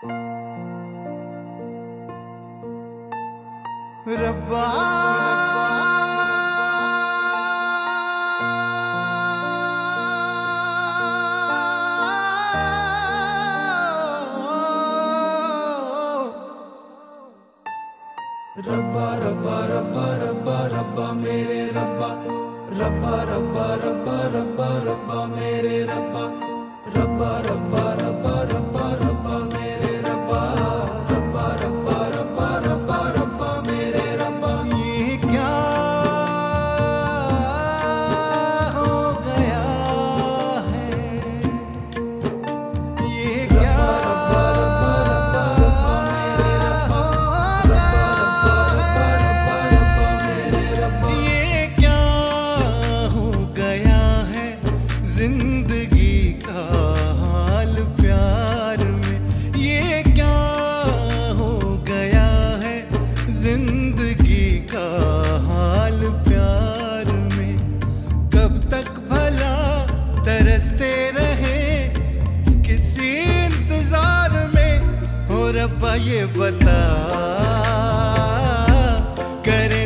रब्बा। रब्बा रब्बा रब्बा रब्बा रब्बा मेरे रब्बा। रब्बा रब्बा रब्बा रब्बा रब्बा मेरे रब्बा। रब्बा रब्बा। बाबा ये बता करे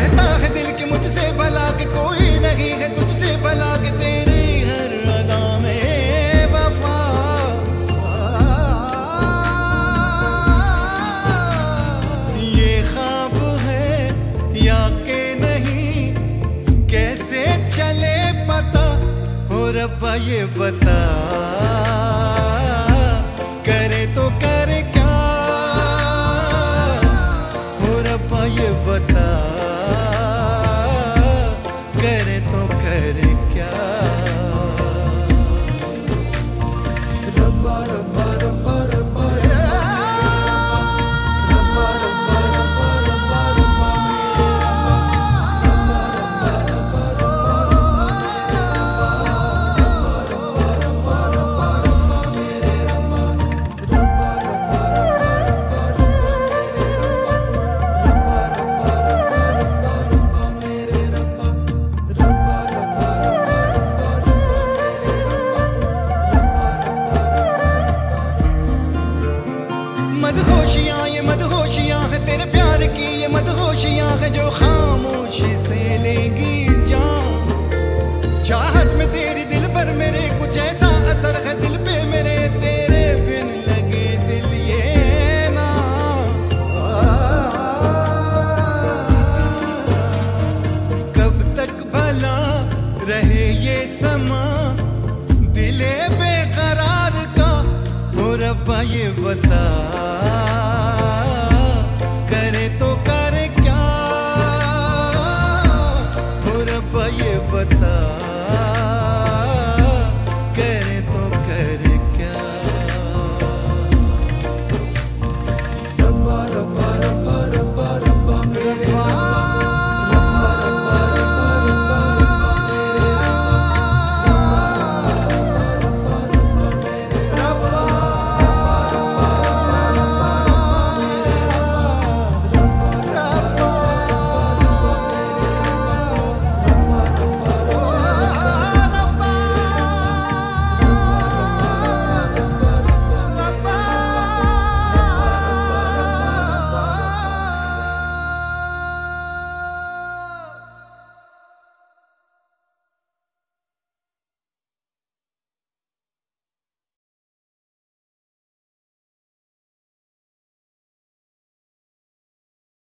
कहता है दिल कि मुझसे भला कि कोई नहीं है तुझसे भला कि तेरी हर अदा में वफा। ये ख्वाब है या के नहीं? कैसे चले पता? हो रब्बा ये बता। जो खामोशी से लेगी जान। चाहत में तेरी दिल पर मेरे कुछ ऐसा असर है, दिल पे मेरे तेरे बिन लगे दिल ये ना। कब तक भला रहे ये समा? दिले बेकरार का हो रब्बा ये बता